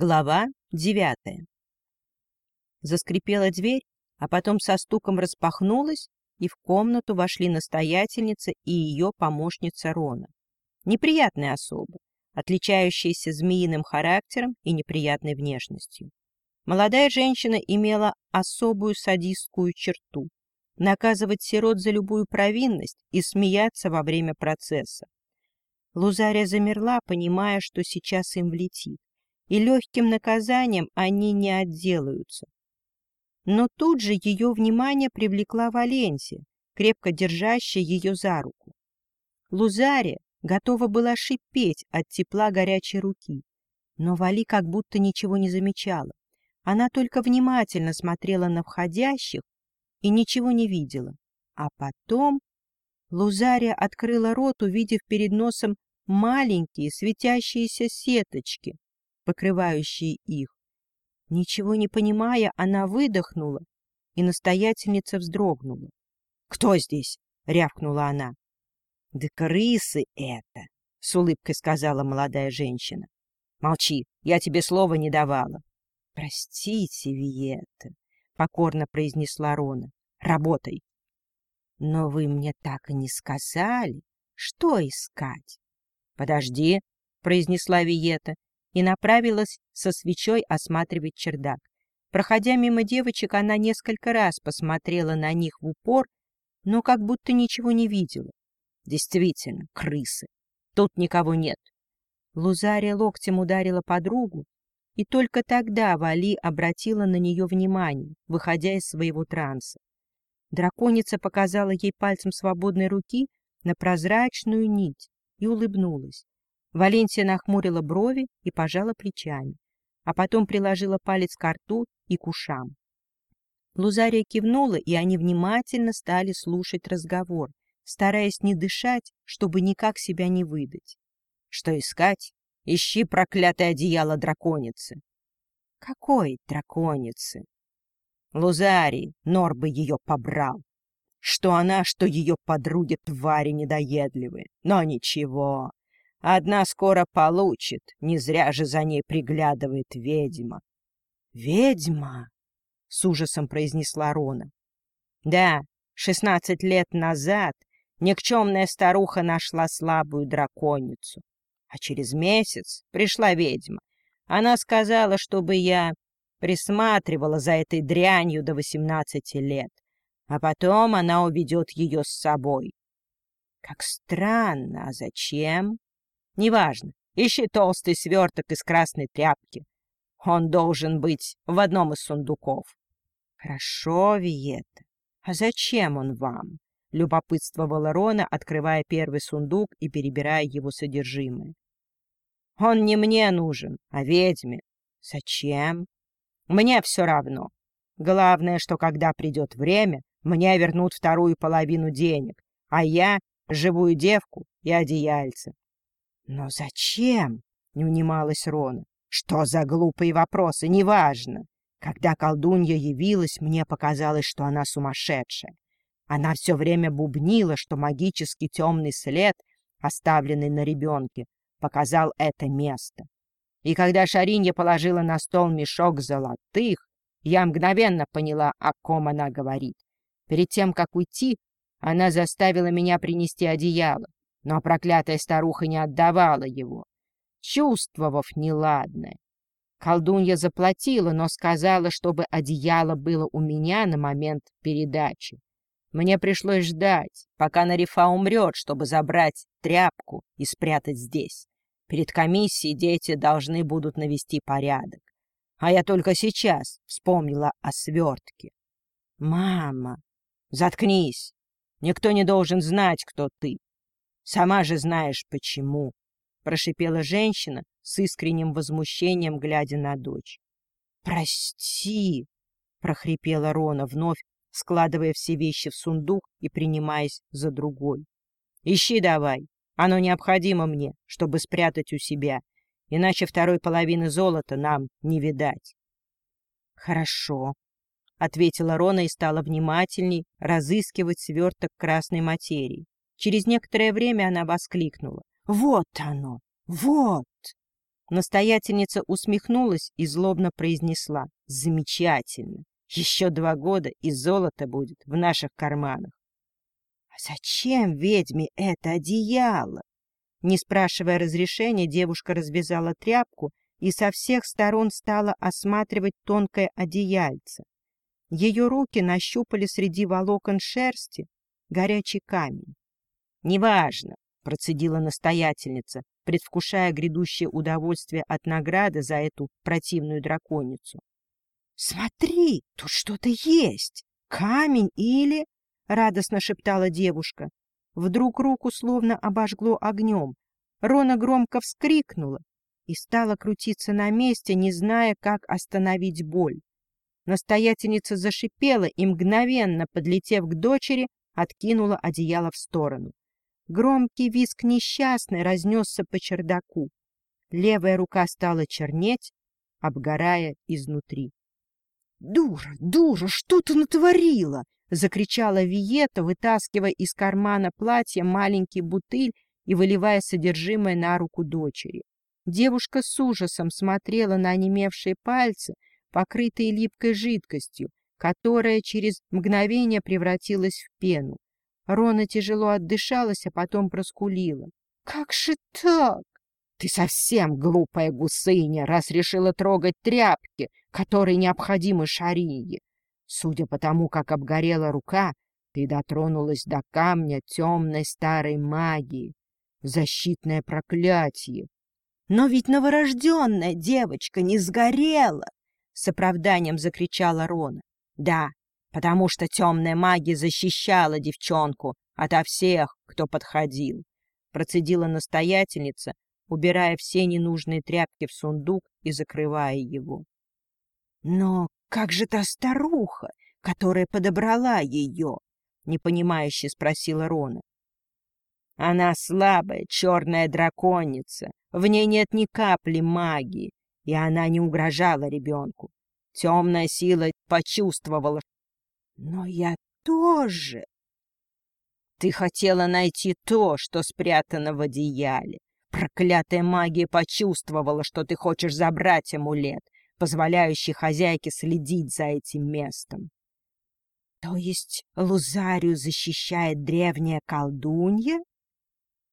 Глава девятая. Заскрипела дверь, а потом со стуком распахнулась, и в комнату вошли настоятельница и ее помощница Рона. Неприятная особа, отличающаяся змеиным характером и неприятной внешностью. Молодая женщина имела особую садистскую черту — наказывать сирот за любую провинность и смеяться во время процесса. Лузария замерла, понимая, что сейчас им влетит и легким наказанием они не отделаются. Но тут же ее внимание привлекла Валенсия, крепко держащая ее за руку. Лузария готова была шипеть от тепла горячей руки, но Вали как будто ничего не замечала. Она только внимательно смотрела на входящих и ничего не видела. А потом Лузария открыла рот, увидев перед носом маленькие светящиеся сеточки, покрывающие их. Ничего не понимая, она выдохнула, и настоятельница вздрогнула. — Кто здесь? — рявкнула она. — Да крысы это! — с улыбкой сказала молодая женщина. — Молчи, я тебе слова не давала. — Простите, Виета, — покорно произнесла Рона. — Работай. — Но вы мне так и не сказали, что искать. — Подожди, — произнесла Виета и направилась со свечой осматривать чердак. Проходя мимо девочек, она несколько раз посмотрела на них в упор, но как будто ничего не видела. Действительно, крысы. Тут никого нет. Лузария локтем ударила подругу, и только тогда Вали обратила на нее внимание, выходя из своего транса. Драконица показала ей пальцем свободной руки на прозрачную нить и улыбнулась. Валенсия нахмурила брови и пожала плечами, а потом приложила палец к рту и к ушам. Лузария кивнула, и они внимательно стали слушать разговор, стараясь не дышать, чтобы никак себя не выдать. — Что искать? Ищи проклятое одеяло драконицы. — Какой драконицы? — Лузарий, Нор бы ее побрал. Что она, что ее подруги твари недоедливые. Но ничего, Одна скоро получит, не зря же за ней приглядывает ведьма. — Ведьма? — с ужасом произнесла Рона. — Да, шестнадцать лет назад никчемная старуха нашла слабую драконицу. А через месяц пришла ведьма. Она сказала, чтобы я присматривала за этой дрянью до восемнадцати лет, а потом она уведет ее с собой. Как странно, а зачем? Неважно, ищи толстый сверток из красной тряпки. Он должен быть в одном из сундуков. Хорошо, Виета. А зачем он вам? Любопытствовала Рона, открывая первый сундук и перебирая его содержимое. Он не мне нужен, а ведьме. Зачем? Мне все равно. Главное, что когда придет время, мне вернут вторую половину денег, а я — живую девку и одеяльце. «Но зачем?» — не унималась Рона. «Что за глупые вопросы? Неважно. Когда колдунья явилась, мне показалось, что она сумасшедшая. Она все время бубнила, что магический темный след, оставленный на ребенке, показал это место. И когда Шаринья положила на стол мешок золотых, я мгновенно поняла, о ком она говорит. Перед тем, как уйти, она заставила меня принести одеяло. Но проклятая старуха не отдавала его, чувствовав неладное. Колдунья заплатила, но сказала, чтобы одеяло было у меня на момент передачи. Мне пришлось ждать, пока Нарифа умрет, чтобы забрать тряпку и спрятать здесь. Перед комиссией дети должны будут навести порядок. А я только сейчас вспомнила о свертке. «Мама, заткнись! Никто не должен знать, кто ты. Сама же знаешь, почему, — прошипела женщина с искренним возмущением, глядя на дочь. — Прости, — прохрипела Рона, вновь складывая все вещи в сундук и принимаясь за другой. — Ищи давай, оно необходимо мне, чтобы спрятать у себя, иначе второй половины золота нам не видать. — Хорошо, — ответила Рона и стала внимательней разыскивать сверток красной материи. Через некоторое время она воскликнула. «Вот оно! Вот!» Настоятельница усмехнулась и злобно произнесла «Замечательно! Еще два года, и золото будет в наших карманах». «А зачем ведьме это одеяло?» Не спрашивая разрешения, девушка развязала тряпку и со всех сторон стала осматривать тонкое одеяльце. Ее руки нащупали среди волокон шерсти горячий камень. «Неважно», — процедила настоятельница, предвкушая грядущее удовольствие от награды за эту противную драконицу. «Смотри, тут что-то есть! Камень или...» — радостно шептала девушка. Вдруг руку словно обожгло огнем. Рона громко вскрикнула и стала крутиться на месте, не зная, как остановить боль. Настоятельница зашипела и, мгновенно подлетев к дочери, откинула одеяло в сторону. Громкий визг несчастный разнесся по чердаку. Левая рука стала чернеть, обгорая изнутри. — Дура, дура, что ты натворила? — закричала Виета, вытаскивая из кармана платья маленький бутыль и выливая содержимое на руку дочери. Девушка с ужасом смотрела на онемевшие пальцы, покрытые липкой жидкостью, которая через мгновение превратилась в пену. Рона тяжело отдышалась, а потом проскулила. — Как же так? Ты совсем глупая гусыня, раз решила трогать тряпки, которые необходимы Шарии. Судя по тому, как обгорела рука, ты дотронулась до камня темной старой магии. Защитное проклятие. Но ведь новорожденная девочка не сгорела! С оправданием закричала Рона. Да, потому что темная магия защищала девчонку ото всех, кто подходил. Процедила настоятельница, убирая все ненужные тряпки в сундук и закрывая его. Но как же та старуха, которая подобрала ее? Непонимающе спросила Рона. Она слабая, черная драконица, в ней нет ни капли магии, и она не угрожала ребенку. Темная сила почувствовала. Но я тоже. Ты хотела найти то, что спрятано в одеяле. Проклятая магия почувствовала, что ты хочешь забрать амулет, позволяющий хозяйке следить за этим местом. То есть Лузарию защищает древняя колдунья?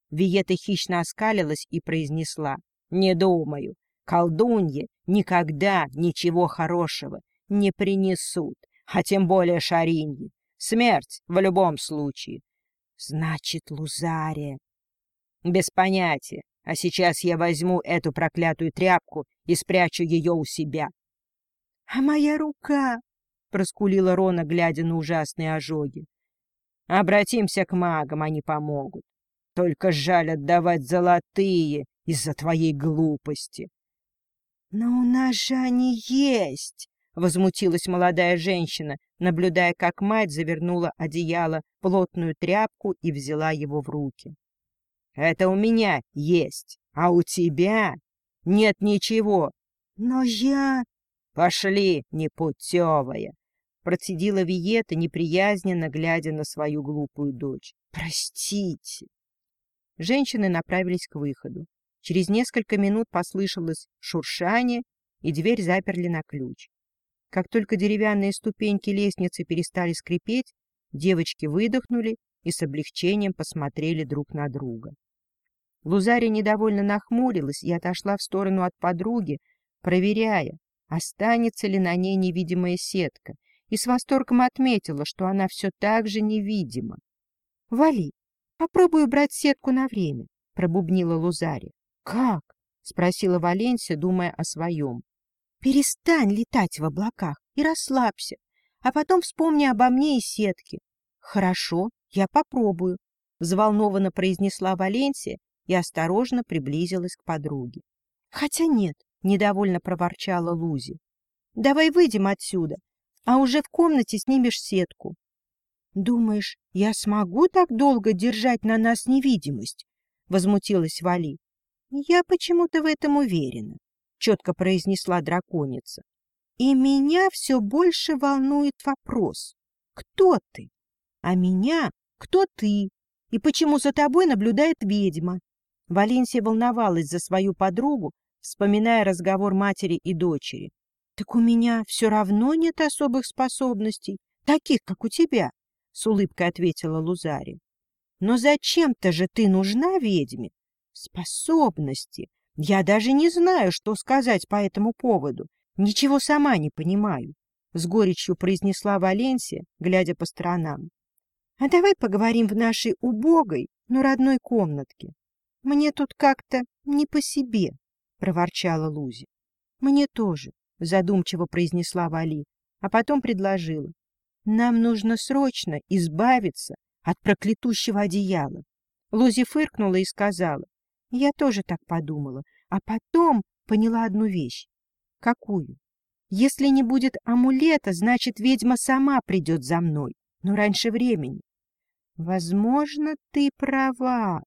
Виета хищно оскалилась и произнесла. Не думаю. Колдуньи никогда ничего хорошего не принесут, а тем более шариньи. Смерть в любом случае. Значит, Лузария. Без понятия. А сейчас я возьму эту проклятую тряпку и спрячу ее у себя. — А моя рука? — проскулила Рона, глядя на ужасные ожоги. — Обратимся к магам, они помогут. Только жаль отдавать золотые из-за твоей глупости. — Но у нас же они есть! — возмутилась молодая женщина, наблюдая, как мать завернула одеяло плотную тряпку и взяла его в руки. Это у меня есть, а у тебя нет ничего. Но я... Пошли, непутевая, процедила Виета, неприязненно глядя на свою глупую дочь. Простите. Женщины направились к выходу. Через несколько минут послышалось шуршание, и дверь заперли на ключ. Как только деревянные ступеньки лестницы перестали скрипеть, девочки выдохнули и с облегчением посмотрели друг на друга. Лузария недовольно нахмурилась и отошла в сторону от подруги, проверяя, останется ли на ней невидимая сетка, и с восторгом отметила, что она все так же невидима. — Вали, попробую брать сетку на время, — пробубнила Лузария. — Как? — спросила Валенсия, думая о своем. — Перестань летать в облаках и расслабься, а потом вспомни обо мне и сетке. — Хорошо, я попробую, — взволнованно произнесла Валенсия и осторожно приблизилась к подруге. — Хотя нет, — недовольно проворчала Лузи. — Давай выйдем отсюда, а уже в комнате снимешь сетку. — Думаешь, я смогу так долго держать на нас невидимость? — возмутилась Вали. — Я почему-то в этом уверена, — четко произнесла драконица. — И меня все больше волнует вопрос. Кто ты? А меня кто ты? И почему за тобой наблюдает ведьма? Валенсия волновалась за свою подругу, вспоминая разговор матери и дочери. — Так у меня все равно нет особых способностей, таких, как у тебя, — с улыбкой ответила Лузари. — Но зачем-то же ты нужна ведьме? Способности. Я даже не знаю, что сказать по этому поводу. Ничего сама не понимаю, — с горечью произнесла Валенсия, глядя по сторонам. — А давай поговорим в нашей убогой, но родной комнатке. Мне тут как-то не по себе, — проворчала Лузи. — Мне тоже, — задумчиво произнесла Вали, а потом предложила. — Нам нужно срочно избавиться от проклятущего одеяла. Лузи фыркнула и сказала. — Я тоже так подумала, а потом поняла одну вещь. — Какую? Если не будет амулета, значит, ведьма сама придет за мной, но раньше времени. Возможно, ты права.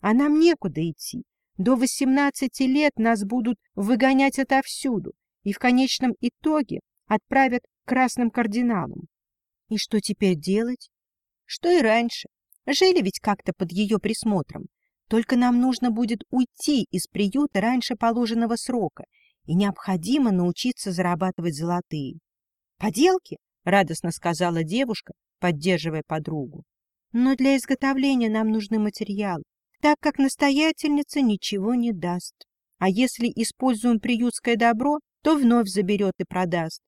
А нам некуда идти. До восемнадцати лет нас будут выгонять отовсюду и в конечном итоге отправят к красным кардиналам. И что теперь делать? Что и раньше. Жили ведь как-то под ее присмотром. Только нам нужно будет уйти из приюта раньше положенного срока, и необходимо научиться зарабатывать золотые. «Поделки?» — радостно сказала девушка, поддерживая подругу. «Но для изготовления нам нужны материалы так как настоятельница ничего не даст. А если используем приютское добро, то вновь заберет и продаст.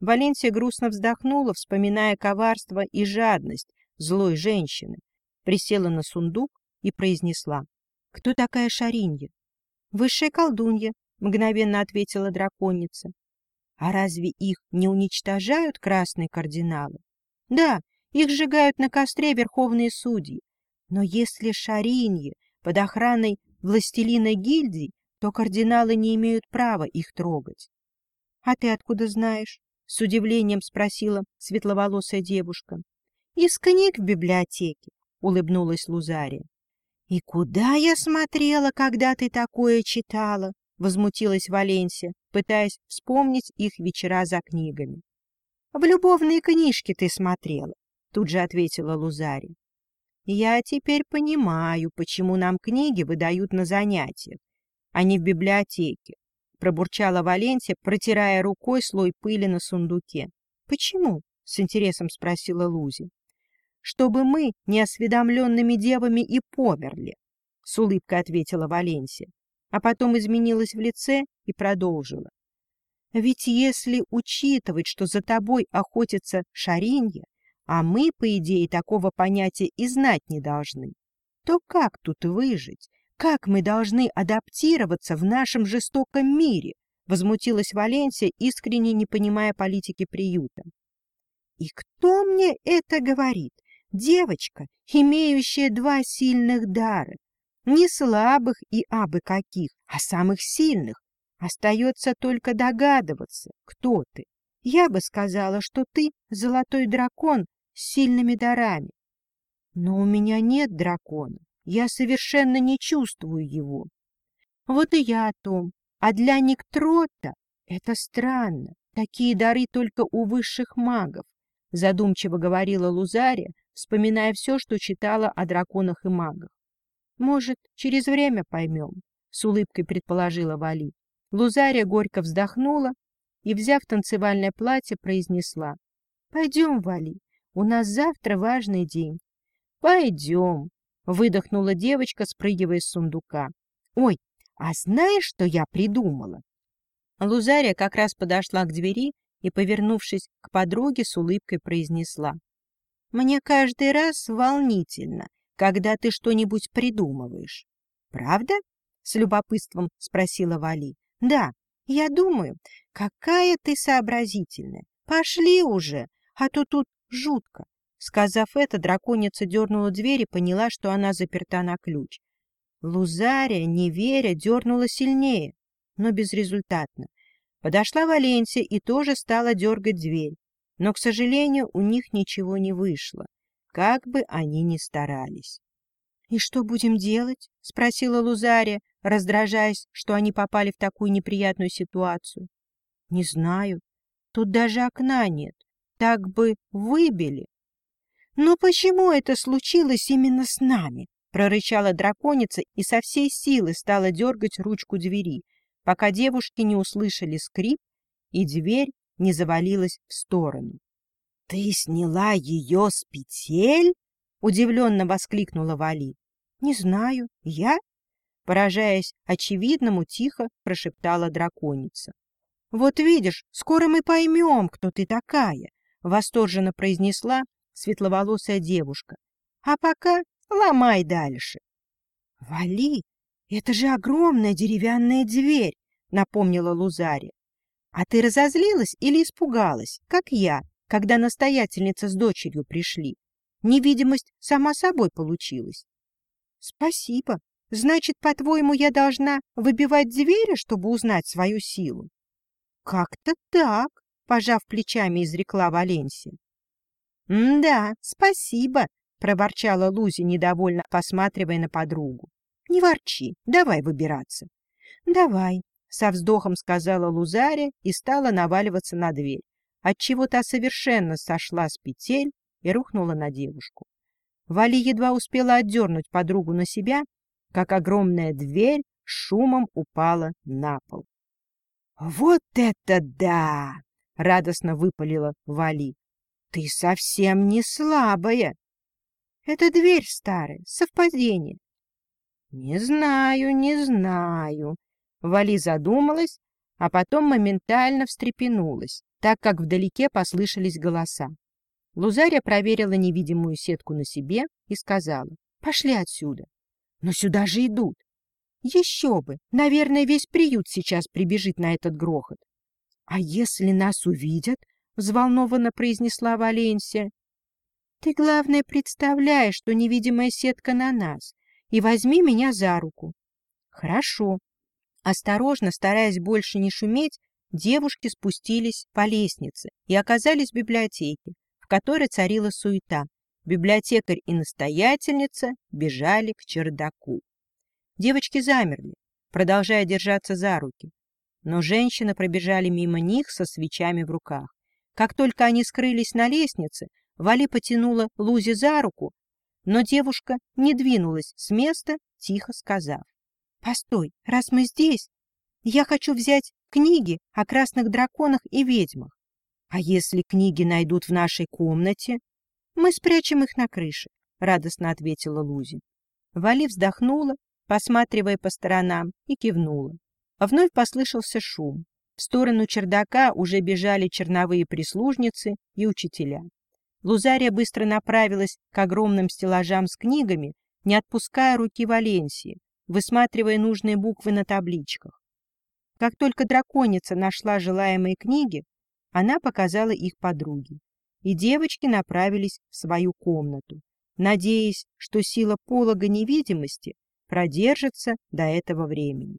Валенсия грустно вздохнула, вспоминая коварство и жадность злой женщины, присела на сундук и произнесла. — Кто такая Шаринья? — Высшая колдунья, — мгновенно ответила драконица. — А разве их не уничтожают красные кардиналы? — Да, их сжигают на костре верховные судьи, но если Шаринье под охраной властелина гильдий, то кардиналы не имеют права их трогать. — А ты откуда знаешь? — с удивлением спросила светловолосая девушка. — Из книг в библиотеке, — улыбнулась Лузария. — И куда я смотрела, когда ты такое читала? — возмутилась Валенсия, пытаясь вспомнить их вечера за книгами. — В любовные книжки ты смотрела, — тут же ответила Лузария. Я теперь понимаю, почему нам книги выдают на занятиях, а не в библиотеке, — пробурчала Валенсия, протирая рукой слой пыли на сундуке. — Почему? — с интересом спросила Лузи. — Чтобы мы, неосведомленными девами, и померли, — с улыбкой ответила Валенсия, а потом изменилась в лице и продолжила. — Ведь если учитывать, что за тобой охотится шаринья, а мы, по идее, такого понятия и знать не должны, то как тут выжить? Как мы должны адаптироваться в нашем жестоком мире? Возмутилась Валенсия, искренне не понимая политики приюта. И кто мне это говорит? Девочка, имеющая два сильных дара. Не слабых и абы каких, а самых сильных. Остается только догадываться, кто ты. Я бы сказала, что ты золотой дракон с сильными дарами. Но у меня нет дракона, я совершенно не чувствую его. Вот и я о том. А для Никтрота это странно. Такие дары только у высших магов, задумчиво говорила Лузария, вспоминая все, что читала о драконах и магах. Может, через время поймем, с улыбкой предположила Вали. Лузария горько вздохнула и, взяв танцевальное платье, произнесла. — Пойдем, Вали, у нас завтра важный день. Пойдем, выдохнула девочка, спрыгивая с сундука. Ой, а знаешь, что я придумала? Лузария как раз подошла к двери и, повернувшись к подруге, с улыбкой произнесла. Мне каждый раз волнительно, когда ты что-нибудь придумываешь. Правда? С любопытством спросила Вали. Да, я думаю, какая ты сообразительная. Пошли уже, а то тут Жутко. Сказав это, драконица дернула дверь и поняла, что она заперта на ключ. Лузария, не веря, дернула сильнее, но безрезультатно. Подошла Валенсия и тоже стала дергать дверь. Но, к сожалению, у них ничего не вышло, как бы они ни старались. — И что будем делать? — спросила Лузария, раздражаясь, что они попали в такую неприятную ситуацию. — Не знаю. Тут даже окна нет так бы выбили. «Но почему это случилось именно с нами?» — прорычала драконица и со всей силы стала дергать ручку двери. пока девушки не услышали скрип, и дверь не завалилась в сторону. — Ты сняла ее с петель? — удивленно воскликнула Вали. — Не знаю. Я? Поражаясь очевидному, тихо прошептала драконица. — Вот видишь, скоро мы поймем, кто ты такая, — восторженно произнесла светловолосая девушка. — А пока ломай дальше. — Вали, это же огромная деревянная дверь, — напомнила Лузари. — А ты разозлилась или испугалась, как я, когда настоятельница с дочерью пришли? Невидимость сама собой получилась. — Спасибо, Значит, по-твоему, я должна выбивать двери, чтобы узнать свою силу? — Как-то так, — пожав плечами, изрекла Валенсия. — Да, спасибо, — проворчала Лузи, недовольно посматривая на подругу. — Не ворчи, давай выбираться. — Давай, — со вздохом сказала Лузаря и стала наваливаться на дверь, отчего та совершенно сошла с петель и рухнула на девушку. Вали едва успела отдернуть подругу на себя, как огромная дверь шумом упала на пол. «Вот это да!» — радостно выпалила Вали. «Ты совсем не слабая!» «Это дверь старая, совпадение». «Не знаю, не знаю». Вали задумалась, а потом моментально встрепенулась, так как вдалеке послышались голоса. Лузаря проверила невидимую сетку на себе и сказала, «Пошли отсюда». Но сюда же идут. Еще бы! Наверное, весь приют сейчас прибежит на этот грохот. — А если нас увидят? — взволнованно произнесла Валенсия. — Ты, главное, представляешь, что невидимая сетка на нас, и возьми меня за руку. — Хорошо. Осторожно, стараясь больше не шуметь, девушки спустились по лестнице и оказались в библиотеке, в которой царила суета. Библиотекарь и настоятельница бежали к чердаку. Девочки замерли, продолжая держаться за руки. Но женщины пробежали мимо них со свечами в руках. Как только они скрылись на лестнице, Вали потянула Лузи за руку, но девушка не двинулась с места, тихо сказав. — Постой, раз мы здесь, я хочу взять книги о красных драконах и ведьмах. А если книги найдут в нашей комнате? Мы спрячем их на крыше, — радостно ответила Лузи. Вали вздохнула, посматривая по сторонам, и кивнула. А вновь послышался шум. В сторону чердака уже бежали черновые прислужницы и учителя. Лузария быстро направилась к огромным стеллажам с книгами, не отпуская руки Валенсии, высматривая нужные буквы на табличках. Как только драконица нашла желаемые книги, она показала их подруге и девочки направились в свою комнату, надеясь, что сила полога невидимости продержится до этого времени.